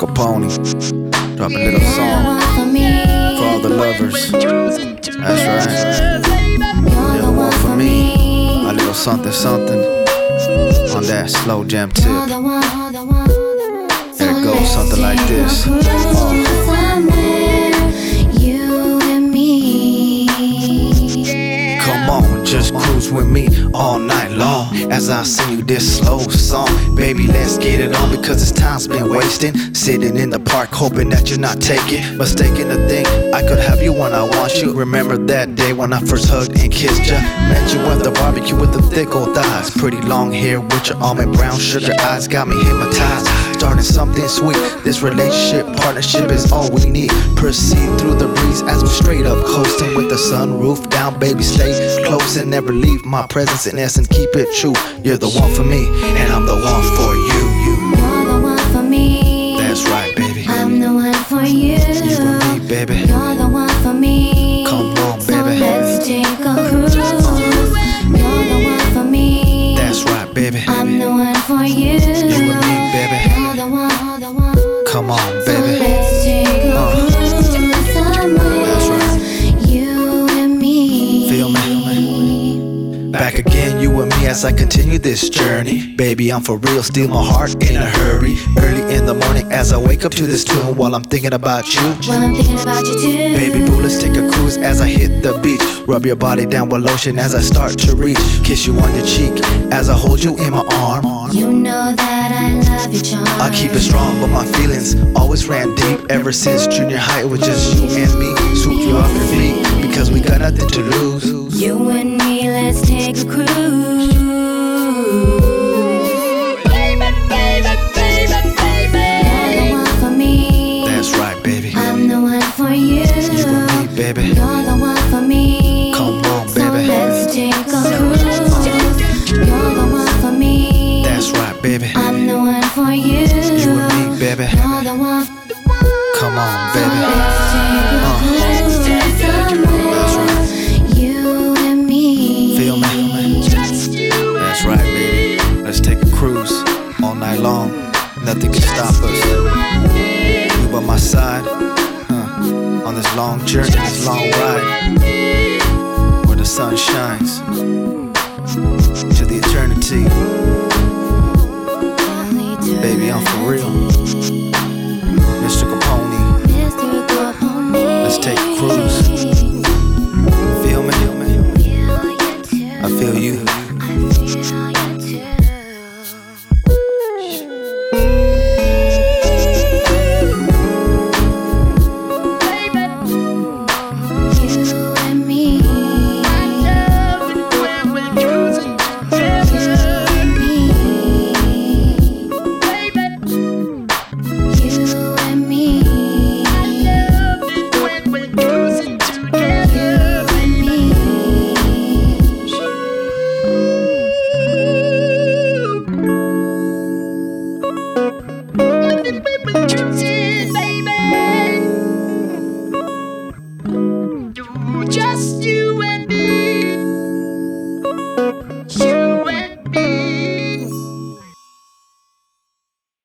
Capone. Drop a little song for all the lovers. That's right. Little one for me. A little something, something. On that slow jam tip. There it goes, something like this. Come just cruise with me all night long as I sing you this slow song. Baby, let's get it on because this time's been wasting. Sitting in the park, hoping that you're not taking, mistaken to think I could have you when I want you. Remember that day when I first hugged and kissed you? Met you at the barbecue with the thick old thighs, pretty long hair with your almond brown sugar eyes, got me hypnotized. Starting something sweet. This relationship partnership is all we need. Proceed through the breeze as we straight up coasting with the sunroof down, baby. Stay close and never leave my presence. In essence, keep it true. You're the one for me, and I'm the one for you. You're Feel me feel me. Back again, you and me as I continue this journey. Baby, I'm for real, steal my heart in a hurry. Early in the morning as I wake up to this tune while I'm thinking about you. Well, I'm thinking about you too. Baby boo, let's take a cruise as I hit the beach. Rub your body down with lotion as I start to reach. Kiss you on your cheek as I hold you in my arm. You I love you, charm. I keep it strong, but my feelings always ran deep. Ever since junior high, it was just you and me. Swoop you off your feet because we got nothing to lose. You and me, let's take a cruise. You're the one for me. That's right, baby. I'm the one for you. You and me, baby. Feel me? That's right, baby. Let's take a cruise all night long. Nothing can stop us. You by my side, huh? On this long journey, this long ride, where the sun shines to the eternity. Baby, I'm for real. you.